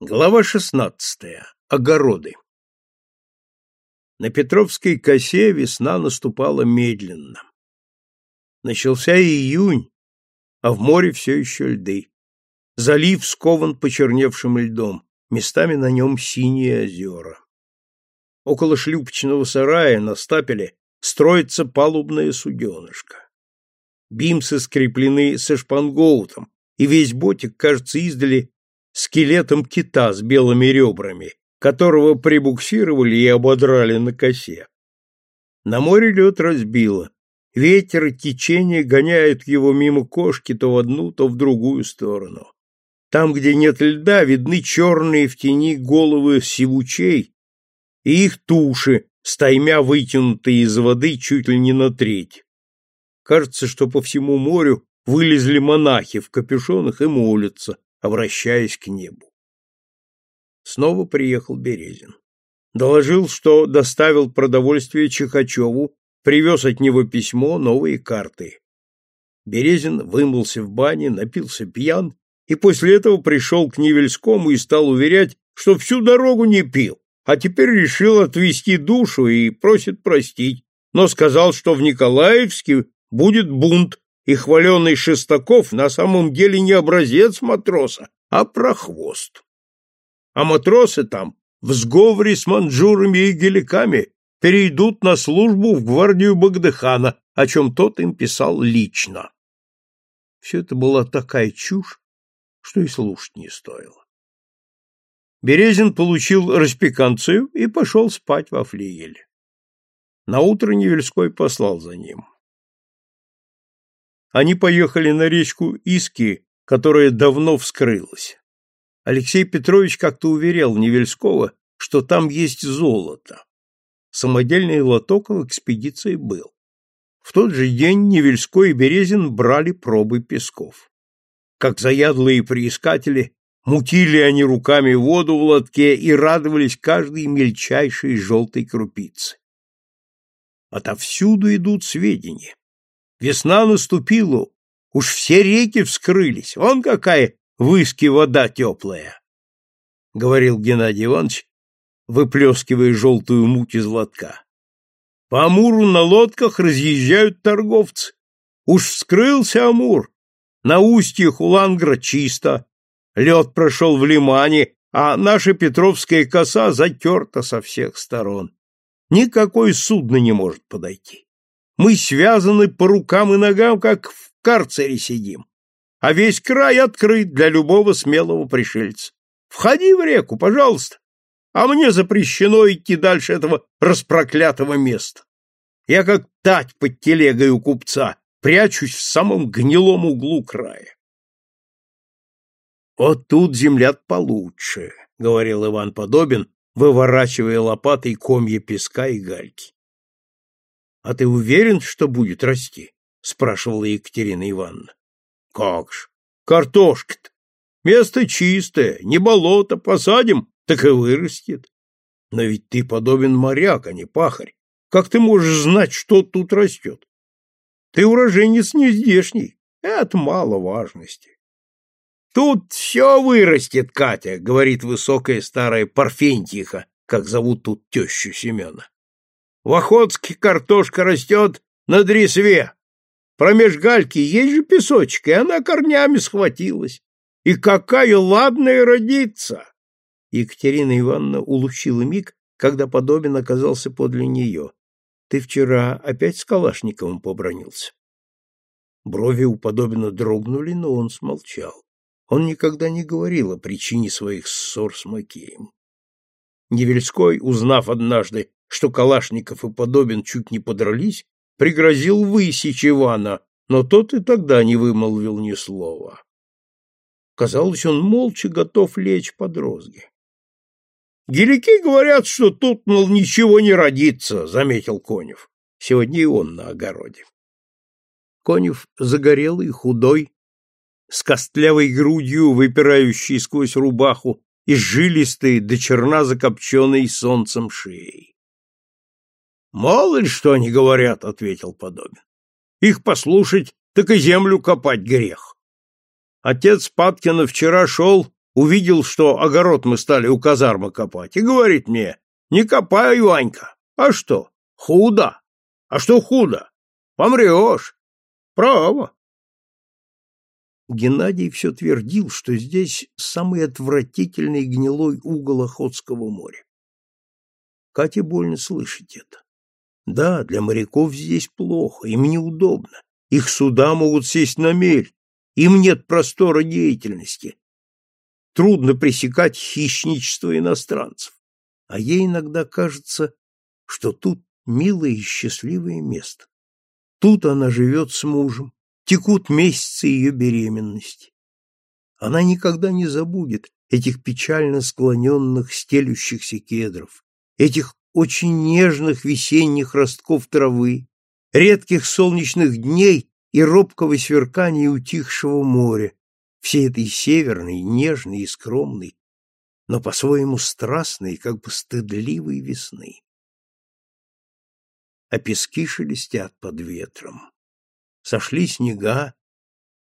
Глава шестнадцатая. Огороды. На Петровской косе весна наступала медленно. Начался июнь, а в море все еще льды. Залив скован почерневшим льдом, местами на нем синие озера. Около шлюпочного сарая на стапеле строится палубное суденышко. Бимсы скреплены со шпангоутом, и весь ботик кажется издали скелетом кита с белыми ребрами, которого прибуксировали и ободрали на косе. На море лед разбило. Ветер и течение гоняют его мимо кошки то в одну, то в другую сторону. Там, где нет льда, видны черные в тени головы сивучей и их туши, стаймя вытянутые из воды чуть ли не на треть. Кажется, что по всему морю вылезли монахи в капюшонах и молятся, обращаясь к небу. Снова приехал Березин. Доложил, что доставил продовольствие Чехачеву, привез от него письмо, новые карты. Березин вымылся в бане, напился пьян и после этого пришел к Невельскому и стал уверять, что всю дорогу не пил, а теперь решил отвести душу и просит простить, но сказал, что в Николаевске будет бунт, и хваленый Шестаков на самом деле не образец матроса, а прохвост. А матросы там в сговоре с манжурами и геликами перейдут на службу в гвардию Багдыхана, о чем тот им писал лично. Все это была такая чушь, что и слушать не стоило. Березин получил распеканцию и пошел спать во флигеле. Наутро Невельской послал за ним. Они поехали на речку Иски, которая давно вскрылась. Алексей Петрович как-то уверял Невельского, что там есть золото. Самодельный лоток в экспедиции был. В тот же день Невельской и Березин брали пробы песков. Как заядлые приискатели, мутили они руками воду в лотке и радовались каждой мельчайшей желтой крупице. Отовсюду идут сведения. Весна наступила, уж все реки вскрылись, вон какая в Иске вода теплая, — говорил Геннадий Иванович, выплескивая желтую муть из лотка. По Амуру на лодках разъезжают торговцы. Уж вскрылся Амур. На устьях у Лангра чисто. Лед прошел в лимане, а наша Петровская коса затерта со всех сторон. Никакое судно не может подойти. Мы связаны по рукам и ногам, как в карцере сидим, а весь край открыт для любого смелого пришельца. Входи в реку, пожалуйста, а мне запрещено идти дальше этого распроклятого места. Я как тать под телегой у купца, прячусь в самом гнилом углу края. Вот тут земля получше, — говорил Иван Подобин, выворачивая лопатой комья песка и гальки. А ты уверен, что будет расти? спрашивала Екатерина Ивановна. Как ж, картошка-то. Место чистое, не болото, посадим, так и вырастет. Но ведь ты подобен моряк, а не пахарь. Как ты можешь знать, что тут растет? Ты уроженец не здешний. Это мало важности. Тут все вырастет, Катя, говорит высокая старая Парфентьиха, как зовут тут тещу Семена. В Охотске картошка растет на дресве. Промеж гальки есть же песочек, и она корнями схватилась. И какая ладная родится! Екатерина Ивановна улучила миг, когда Подобин оказался подле нее. Ты вчера опять с Калашниковым побронился? Брови у Подобина дрогнули, но он смолчал. Он никогда не говорил о причине своих ссор с Макеем. Невельской, узнав однажды, что Калашников и Подобин чуть не подрались, пригрозил высечь Ивана, но тот и тогда не вымолвил ни слова. Казалось, он молча готов лечь под розги. «Гелики говорят, что тут, мол, ничего не родится», — заметил Конев. Сегодня и он на огороде. Конев загорелый, худой, с костлявой грудью, выпирающей сквозь рубаху, и жилистой до черна закопченной солнцем шеей. Мало ли что они говорят, ответил Подобин. Их послушать, так и землю копать грех. Отец Паткина вчера шел, увидел, что огород мы стали у казармы копать, и говорит мне, не копай, Ванька. А что? Худо. А что худо? Помрешь. Право. Геннадий все твердил, что здесь самый отвратительный гнилой угол Охотского моря. Кате больно слышать это. Да, для моряков здесь плохо, им неудобно. Их суда могут сесть на мель, им нет простора деятельности. Трудно пресекать хищничество иностранцев. А ей иногда кажется, что тут милое и счастливое место. Тут она живет с мужем, текут месяцы ее беременности. Она никогда не забудет этих печально склоненных, стелющихся кедров, этих очень нежных весенних ростков травы, редких солнечных дней и робкого сверкания утихшего моря, всей этой северной, нежной и скромной, но по-своему страстной, как бы стыдливой весны. А пески шелестят под ветром. Сошли снега,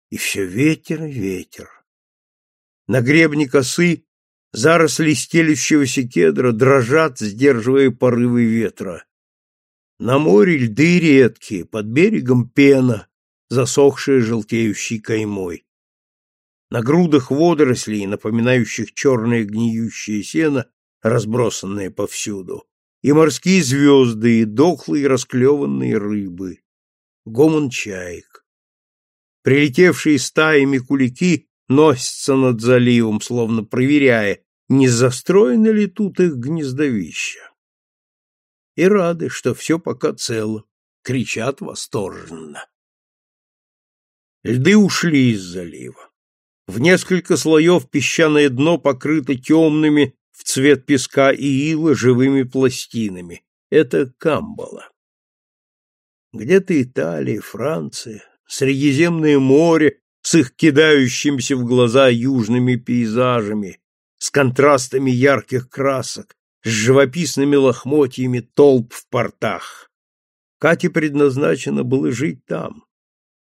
и все ветер и ветер. На гребне косы заросли стелющегося кедра дрожат, сдерживая порывы ветра. На море льды редкие, под берегом пена, засохшая желтеющей каймой. На грудах водорослей, напоминающих черное гниющее сено, разбросанное повсюду, и морские звезды, и дохлые расклеванные рыбы, гомон чаек. Прилетевшие стаями кулики носятся над заливом, словно проверяя, не застроено ли тут их гнездовище. И рады, что все пока цело, кричат восторженно. Льды ушли из залива. В несколько слоев песчаное дно покрыто темными в цвет песка и ила живыми пластинами. Это камбала. Где-то Италия, Франция, Средиземное море с их кидающимися в глаза южными пейзажами, с контрастами ярких красок, с живописными лохмотьями толп в портах. Кате предназначено было жить там.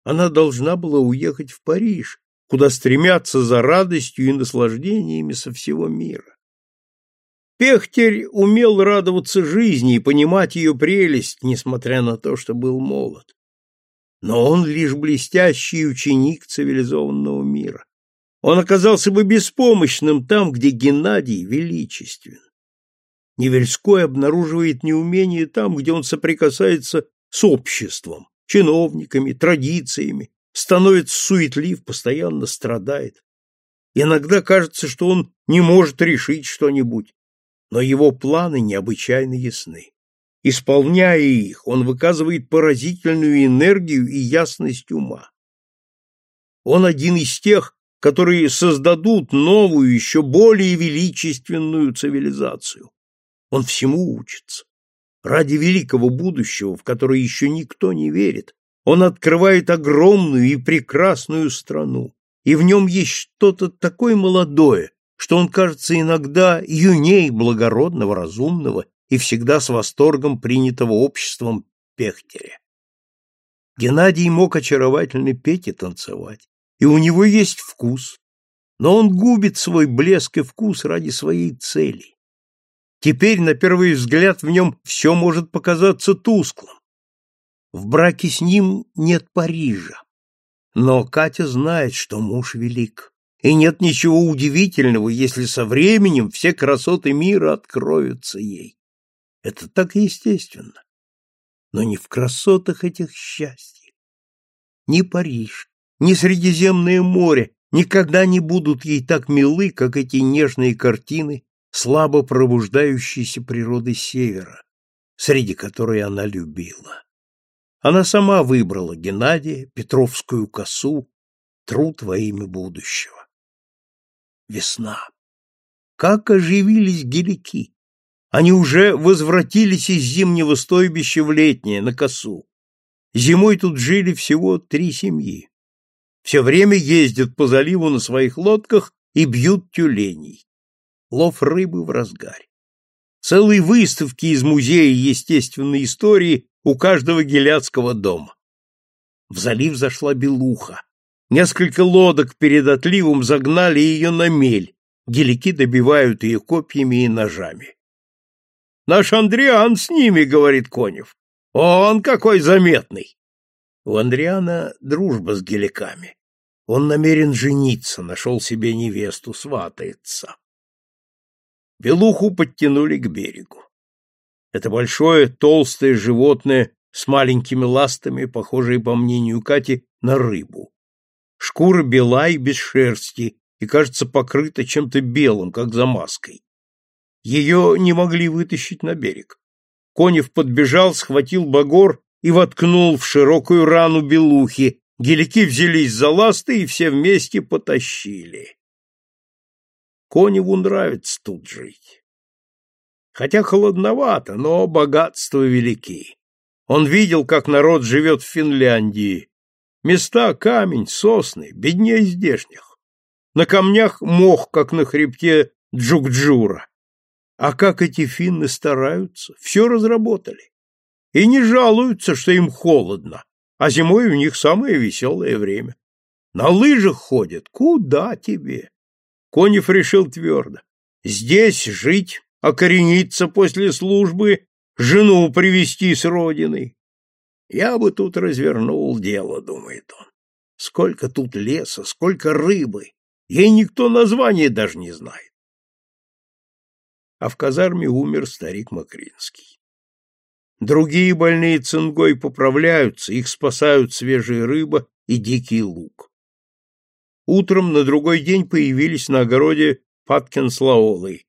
Она должна была уехать в Париж, куда стремятся за радостью и наслаждениями со всего мира. Пехтерь умел радоваться жизни и понимать ее прелесть, несмотря на то, что был молод. Но он лишь блестящий ученик цивилизованного мира. Он оказался бы беспомощным там, где Геннадий величествен. Невельской обнаруживает неумение там, где он соприкасается с обществом, чиновниками, традициями, становится суетлив, постоянно страдает. Иногда кажется, что он не может решить что-нибудь, но его планы необычайно ясны. Исполняя их, он выказывает поразительную энергию и ясность ума. Он один из тех, которые создадут новую, еще более величественную цивилизацию. Он всему учится. Ради великого будущего, в которое еще никто не верит, он открывает огромную и прекрасную страну, и в нем есть что-то такое молодое, что он кажется иногда юней благородного, разумного и всегда с восторгом принятого обществом Пехтеря. Геннадий мог очаровательно петь и танцевать, и у него есть вкус, но он губит свой блеск и вкус ради своей цели. Теперь, на первый взгляд, в нем все может показаться тусклым, в браке с ним нет Парижа. Но Катя знает, что муж велик. И нет ничего удивительного, если со временем все красоты мира откроются ей. Это так естественно. Но не в красотах этих счастья. Ни Париж, ни Средиземное море никогда не будут ей так милы, как эти нежные картины слабо пробуждающейся природы Севера, среди которой она любила. Она сама выбрала Геннадия, Петровскую косу, труд во имя будущего. Весна. Как оживились гелики! Они уже возвратились из зимнего стойбища в летнее, на косу. Зимой тут жили всего три семьи. Все время ездят по заливу на своих лодках и бьют тюленей. Лов рыбы в разгаре. Целые выставки из музея естественной истории у каждого геляцкого дома. В залив зашла белуха. Несколько лодок перед отливом загнали ее на мель, гелики добивают ее копьями и ножами. «Наш Андриан с ними», — говорит Конев. «Он какой заметный!» У Андриана дружба с геликами. Он намерен жениться, нашел себе невесту, сватается. Белуху подтянули к берегу. Это большое, толстое животное с маленькими ластами, похожее, по мнению Кати, на рыбу. Шкура бела и без шерсти, и, кажется, покрыта чем-то белым, как замазкой. Ее не могли вытащить на берег. Конев подбежал, схватил багор и воткнул в широкую рану белухи. Гелики взялись за ласты и все вместе потащили. Коневу нравится тут жить. Хотя холодновато, но богатства велики. Он видел, как народ живет в Финляндии. Места камень, сосны, беднее здешних. На камнях мох, как на хребте Джукджура. А как эти финны стараются, все разработали. И не жалуются, что им холодно, а зимой у них самое веселое время. На лыжах ходят, куда тебе? Конев решил твердо. Здесь жить, окорениться после службы, жену привести с родины. Я бы тут развернул дело, думает он. Сколько тут леса, сколько рыбы. Ей никто название даже не знает а в казарме умер старик Макринский. Другие больные цингой поправляются, их спасают свежая рыба и дикий лук. Утром на другой день появились на огороде Паткин с Лаолой.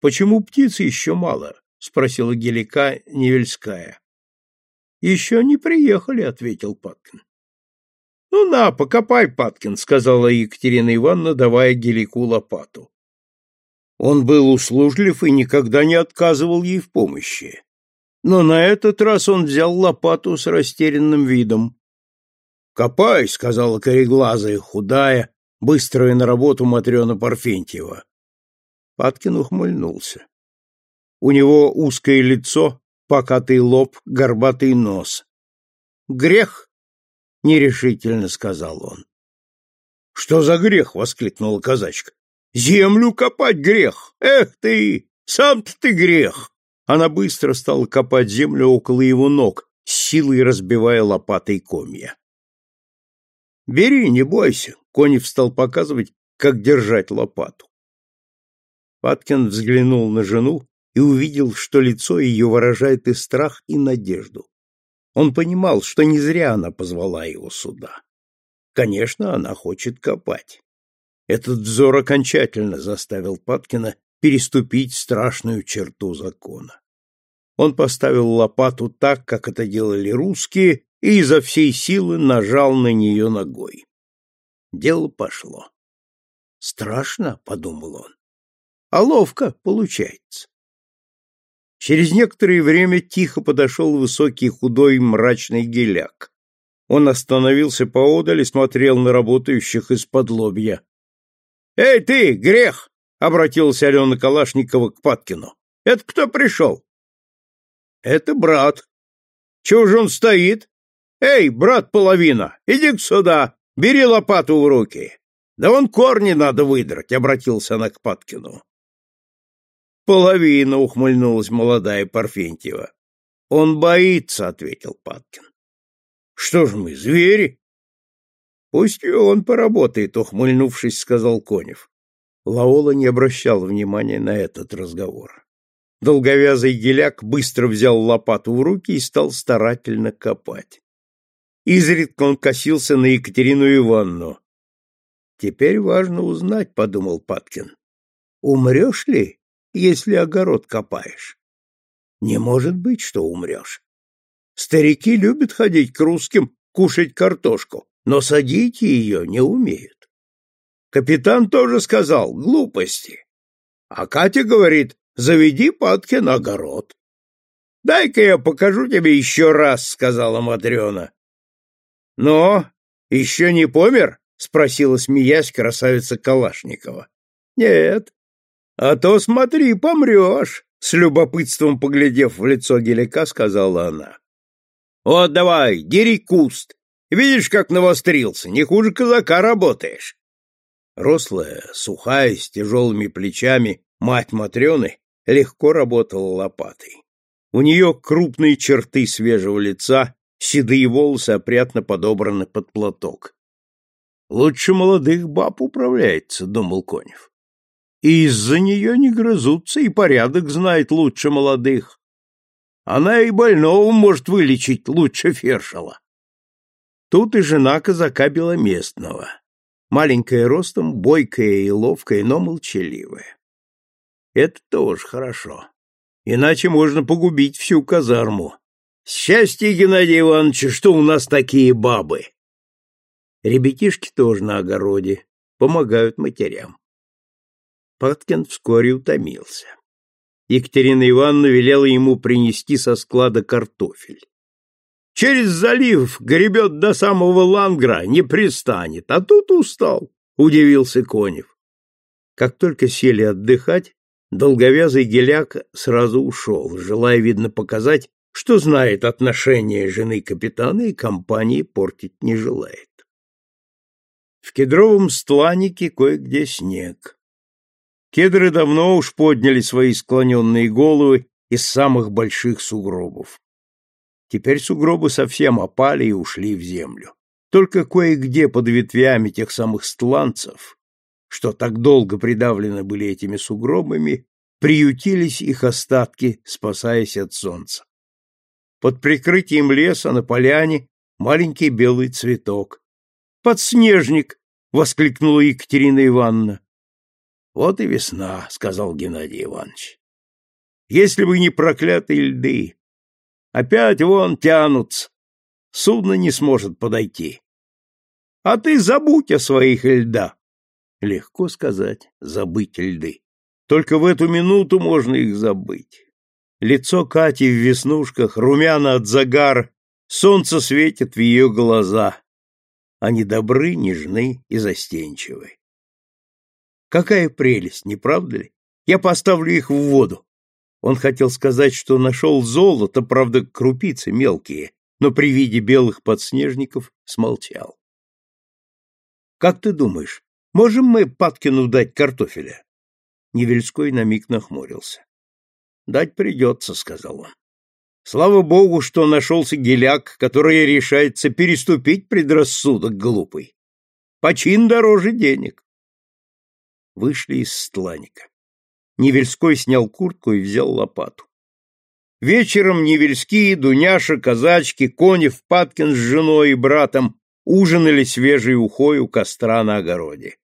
«Почему птицы еще мало?» — спросила Гелика Невельская. «Еще не приехали», — ответил Паткин. «Ну на, покопай, Паткин», — сказала Екатерина Ивановна, давая Гелику лопату. Он был услужлив и никогда не отказывал ей в помощи. Но на этот раз он взял лопату с растерянным видом. «Копай», — сказала кореглазая, худая, быстрая на работу Матрена Парфентьева. Паткин ухмыльнулся. У него узкое лицо, покатый лоб, горбатый нос. «Грех?» — нерешительно сказал он. «Что за грех?» — воскликнула казачка. Землю копать грех! Эх ты! Сам-то ты грех!» Она быстро стала копать землю около его ног, силой разбивая лопатой комья. «Бери, не бойся!» — Конев стал показывать, как держать лопату. Паткин взглянул на жену и увидел, что лицо ее выражает и страх, и надежду. Он понимал, что не зря она позвала его сюда. Конечно, она хочет копать. Этот взор окончательно заставил Паткина переступить страшную черту закона. Он поставил лопату так, как это делали русские, и изо всей силы нажал на нее ногой. Дело пошло. «Страшно», — подумал он, — «а ловко получается». Через некоторое время тихо подошел высокий худой мрачный геляк. Он остановился поодаль и смотрел на работающих из-под лобья. «Эй, ты, грех!» — обратился Алена Калашникова к Паткину. «Это кто пришел?» «Это брат». «Чего же он стоит?» «Эй, брат половина, иди сюда, бери лопату в руки». «Да вон корни надо выдрать», — обратился она к Паткину. «Половина», — ухмыльнулась молодая Парфентьева. «Он боится», — ответил Паткин. «Что ж мы, звери?» Пусть он поработает, ухмыльнувшись, сказал Конев. Лаола не обращал внимания на этот разговор. Долговязый геляк быстро взял лопату в руки и стал старательно копать. Изредка он косился на Екатерину Ивановну. «Теперь важно узнать», — подумал Паткин. «Умрешь ли, если огород копаешь?» «Не может быть, что умрешь. Старики любят ходить к русским, кушать картошку, но садить ее не умеют. Капитан тоже сказал глупости. А Катя говорит, заведи Паткин огород. Дай-ка я покажу тебе еще раз, сказала Матрена. Но еще не помер? спросила, смеясь, красавица Калашникова. Нет. А то смотри, помрешь, с любопытством поглядев в лицо Гелика, сказала она. Вот давай, дери куст, Видишь, как навострился, не хуже казака работаешь. Рослая, сухая, с тяжелыми плечами мать Матрены легко работала лопатой. У нее крупные черты свежего лица, седые волосы опрятно подобраны под платок. «Лучше молодых баб управляется», — думал Конев. «И из-за нее не грызутся, и порядок знает лучше молодых. Она и больного может вылечить лучше Фершала». Тут и жена казака Беломестного, маленькая ростом, бойкая и ловкая, но молчаливая. Это тоже хорошо. Иначе можно погубить всю казарму. Счастье, Геннадий Иванович, что у нас такие бабы. Ребятишки тоже на огороде, помогают матерям. Паткин вскоре утомился. Екатерина Ивановна велела ему принести со склада картофель. Через залив гребет до самого Лангра, не пристанет, а тут устал, — удивился Конев. Как только сели отдыхать, долговязый геляк сразу ушел, желая, видно, показать, что знает отношения жены капитана и компании портить не желает. В кедровом стланике кое-где снег. Кедры давно уж подняли свои склоненные головы из самых больших сугробов. Теперь сугробы совсем опали и ушли в землю. Только кое-где под ветвями тех самых стланцев, что так долго придавлены были этими сугробами, приютились их остатки, спасаясь от солнца. Под прикрытием леса на поляне маленький белый цветок. «Подснежник!» — воскликнула Екатерина Ивановна. «Вот и весна», — сказал Геннадий Иванович. «Если бы не проклятые льды, Опять вон тянутся. Судно не сможет подойти. А ты забудь о своих льда. Легко сказать, забыть льды. Только в эту минуту можно их забыть. Лицо Кати в веснушках, румяна от загара, солнце светит в ее глаза. Они добры, нежны и застенчивы. Какая прелесть, не правда ли? Я поставлю их в воду. Он хотел сказать, что нашел золото, правда, крупицы мелкие, но при виде белых подснежников смолчал. «Как ты думаешь, можем мы Паткину дать картофеля?» Невельской на миг нахмурился. «Дать придется», — сказал он. «Слава богу, что нашелся геляк, который решается переступить предрассудок глупый. Почин дороже денег». Вышли из стланика. Невельской снял куртку и взял лопату. Вечером Невельские, Дуняша, казачки, Конев, Паткин с женой и братом ужинали свежей ухой у костра на огороде.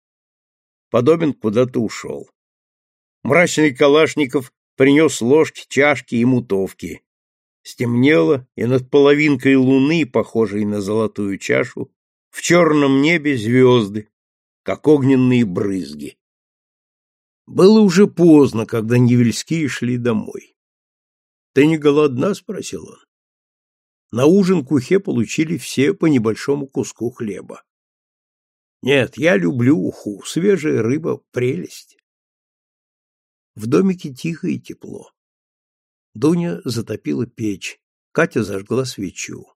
Подобин куда-то ушел. Мрачный Калашников принес ложки, чашки и мутовки. Стемнело, и над половинкой луны, похожей на золотую чашу, в черном небе звезды, как огненные брызги. Было уже поздно, когда Невельские шли домой. «Ты не голодна?» — спросил он. На ужин кухе получили все по небольшому куску хлеба. «Нет, я люблю уху, свежая рыба — прелесть». В домике тихо и тепло. Дуня затопила печь, Катя зажгла свечу.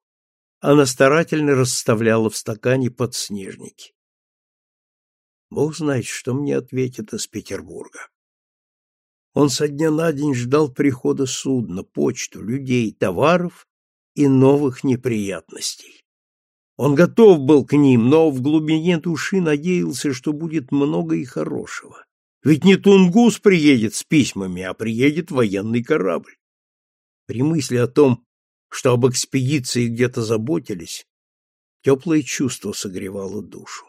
Она старательно расставляла в стакане подснежники. Бог знает, что мне ответит из Петербурга. Он со дня на день ждал прихода судна, почту, людей, товаров и новых неприятностей. Он готов был к ним, но в глубине души надеялся, что будет много и хорошего. Ведь не Тунгус приедет с письмами, а приедет военный корабль. При мысли о том, что об экспедиции где-то заботились, теплое чувство согревало душу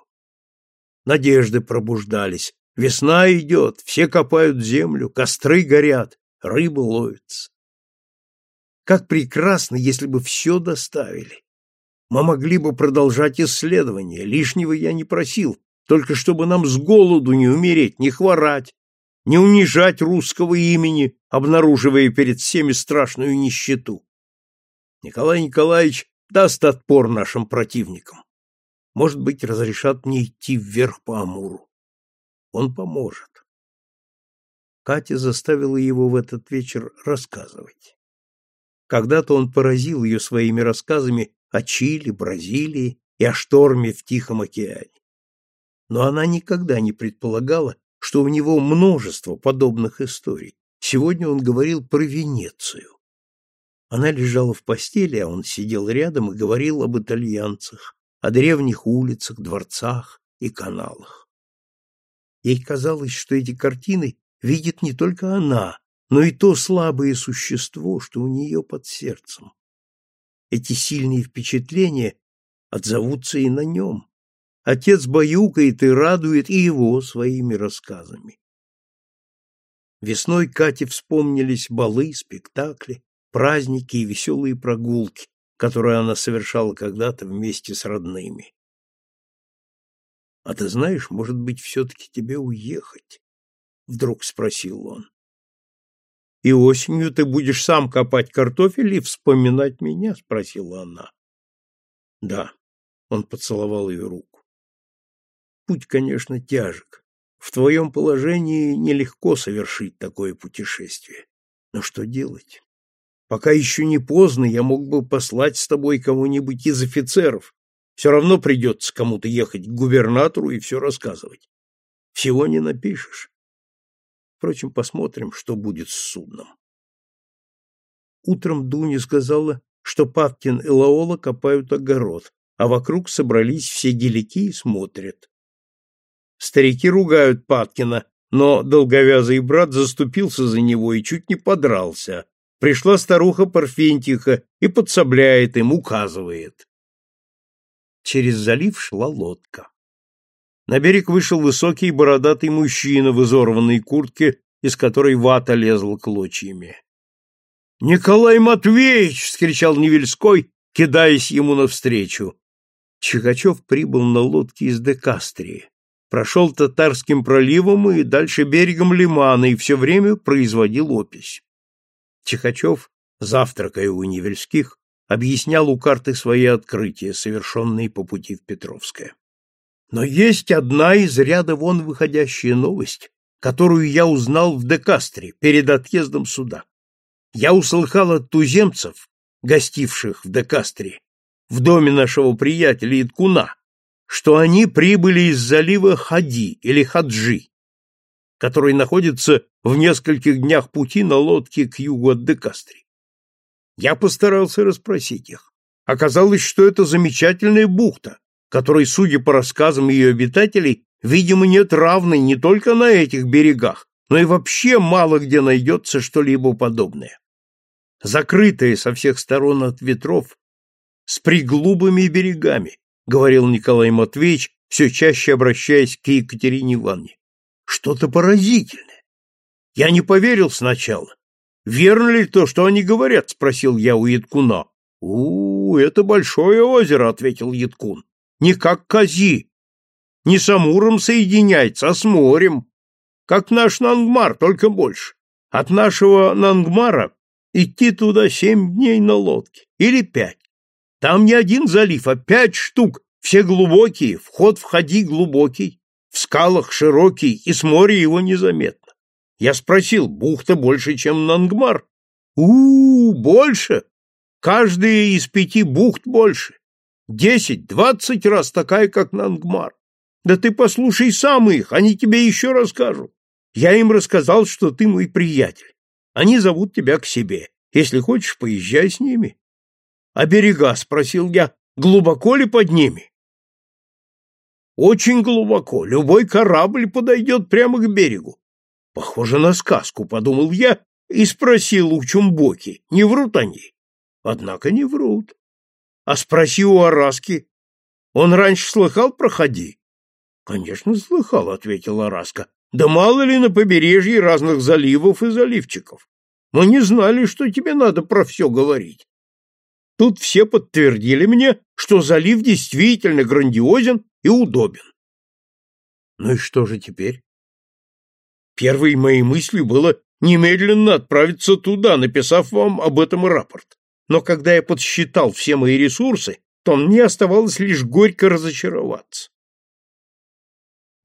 надежды пробуждались. Весна идет, все копают землю, костры горят, рыба ловится. Как прекрасно, если бы все доставили. Мы могли бы продолжать исследования, лишнего я не просил, только чтобы нам с голоду не умереть, не хворать, не унижать русского имени, обнаруживая перед всеми страшную нищету. Николай Николаевич даст отпор нашим противникам. Может быть, разрешат мне идти вверх по Амуру. Он поможет. Катя заставила его в этот вечер рассказывать. Когда-то он поразил ее своими рассказами о Чили, Бразилии и о шторме в Тихом океане. но она никогда не предполагала, что у него множество подобных историй. Сегодня он говорил про Венецию. Она лежала в постели, а он сидел рядом и говорил об итальянцах, о древних улицах, дворцах и каналах. Ей казалось, что эти картины видит не только она, но и то слабое существо, что у нее под сердцем. Эти сильные впечатления отзовутся и на нем. Отец баюкает и радует и его своими рассказами. Весной Кате вспомнились балы, спектакли, праздники и веселые прогулки, которые она совершала когда-то вместе с родными. — А ты знаешь, может быть, все-таки тебе уехать? — вдруг спросил он. — И осенью ты будешь сам копать картофель и вспоминать меня? — спросила она. — Да. Он поцеловал ее руку. Путь, конечно, тяжек. В твоем положении нелегко совершить такое путешествие. Но что делать? Пока еще не поздно, я мог бы послать с тобой кого-нибудь из офицеров. Все равно придется кому-то ехать к губернатору и все рассказывать. Всего не напишешь. Впрочем, посмотрим, что будет с судном. Утром Дуня сказала, что Павкин и Лаола копают огород, а вокруг собрались все гелики и смотрят. Старики ругают Паткина, но долговязый брат заступился за него и чуть не подрался, Пришла старуха Парфентиха и подсобляет им, указывает. Через залив шла лодка. На берег вышел высокий бородатый мужчина в изорванной куртке, из которой вата лезла клочьями. «Николай Матвеевич!» — вскричал Невельской, кидаясь ему навстречу. Чикачев прибыл на лодке из Декастрии, прошел Татарским проливом и дальше берегом Лимана и все время производил опись. Чихачев, завтракая у Невельских, объяснял у карты свои открытия, совершенные по пути в Петровское. Но есть одна из ряда вон выходящая новость, которую я узнал в Декастре перед отъездом сюда. Я услыхал от туземцев, гостивших в Декастре, в доме нашего приятеля Иткуна, что они прибыли из залива Хади или Хаджи, который находится в нескольких днях пути на лодке к югу от Декастри. Я постарался расспросить их. Оказалось, что это замечательная бухта, которой, судя по рассказам ее обитателей, видимо, нет равной не только на этих берегах, но и вообще мало где найдется что-либо подобное. Закрытая со всех сторон от ветров, с приглубыми берегами, говорил Николай Матвеевич, все чаще обращаясь к Екатерине Ивановне. Что-то поразительное. Я не поверил сначала. Верно ли то, что они говорят? спросил я у Яткуна. У, это большое озеро, ответил Яткун. Не как Кази. Не с Амуром соединяется, а с морем. Как наш Нангмар, только больше. От нашего Нангмара идти туда семь дней на лодке. Или пять. Там не один залив, а пять штук, все глубокие, вход входи глубокий. В скалах широкий, и с моря его незаметно. Я спросил, бухта больше, чем Нангмар? у, -у, -у больше! Каждая из пяти бухт больше. Десять, двадцать раз такая, как Нангмар. Да ты послушай сам их, они тебе еще расскажут. Я им рассказал, что ты мой приятель. Они зовут тебя к себе. Если хочешь, поезжай с ними. — А берега, — спросил я, — глубоко ли под ними? Очень глубоко, любой корабль подойдет прямо к берегу. Похоже на сказку, подумал я и спросил у Чумбоки, не врут они? Однако не врут. А спроси у Араски. Он раньше слыхал про ходи? Конечно, слыхал, ответил Араска. Да мало ли на побережье разных заливов и заливчиков. Мы не знали, что тебе надо про все говорить. Тут все подтвердили мне, что залив действительно грандиозен и удобен. Ну и что же теперь? Первой моей мыслью было немедленно отправиться туда, написав вам об этом рапорт. Но когда я подсчитал все мои ресурсы, то мне оставалось лишь горько разочароваться.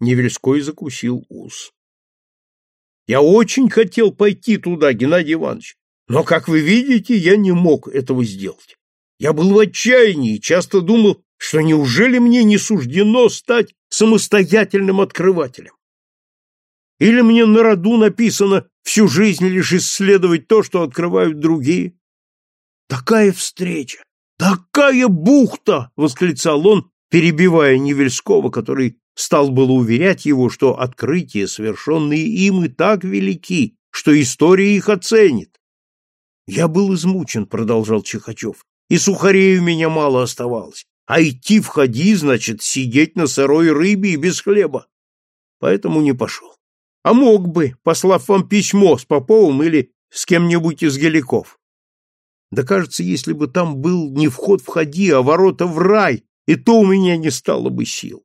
Невельской закусил ус. Я очень хотел пойти туда, Геннадий Иванович, но, как вы видите, я не мог этого сделать. Я был в отчаянии и часто думал, что неужели мне не суждено стать самостоятельным открывателем. Или мне на роду написано всю жизнь лишь исследовать то, что открывают другие? Такая встреча! Такая бухта! — восклицал он, перебивая Невельского, который стал было уверять его, что открытия, совершенные им, и так велики, что история их оценит. «Я был измучен», — продолжал Чихачев, — «и сухарей у меня мало оставалось, а идти в ходи, значит, сидеть на сырой рыбе и без хлеба. Поэтому не пошел. А мог бы, послав вам письмо с Поповым или с кем-нибудь из геликов. Да кажется, если бы там был не вход в ходи, а ворота в рай, и то у меня не стало бы сил.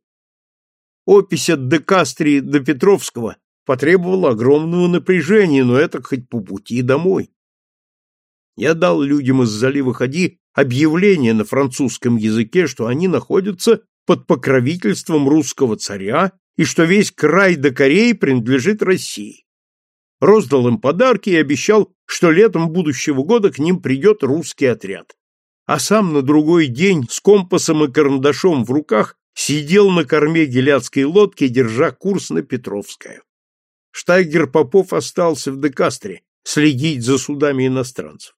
Опись от Декастрии до Петровского потребовала огромного напряжения, но это хоть по пути домой. Я дал людям из залива Ходи объявление на французском языке, что они находятся под покровительством русского царя и что весь край до Кореи принадлежит России. Роздал им подарки и обещал, что летом будущего года к ним придет русский отряд. А сам на другой день с компасом и карандашом в руках сидел на корме геляцкой лодки, держа курс на Петровское. Штайгер Попов остался в Декастре следить за судами иностранцев.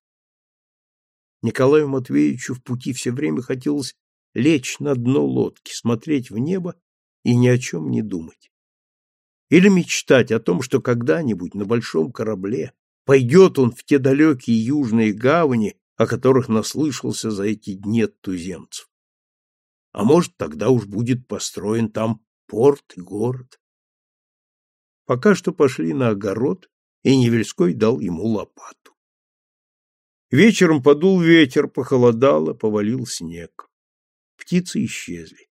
Николаю Матвеевичу в пути все время хотелось лечь на дно лодки, смотреть в небо и ни о чем не думать. Или мечтать о том, что когда-нибудь на большом корабле пойдет он в те далекие южные гавани, о которых наслышался за эти дни от туземцев. А может, тогда уж будет построен там порт и город. Пока что пошли на огород, и Невельской дал ему лопату. Вечером подул ветер, похолодало, повалил снег. Птицы исчезли.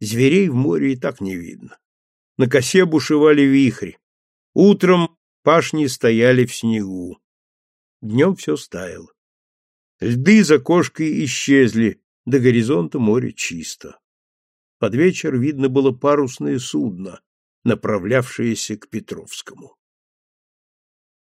Зверей в море и так не видно. На косе бушевали вихри. Утром пашни стояли в снегу. Днем все стаяло. Льды за кошкой исчезли, до горизонта море чисто. Под вечер видно было парусное судно, направлявшееся к Петровскому.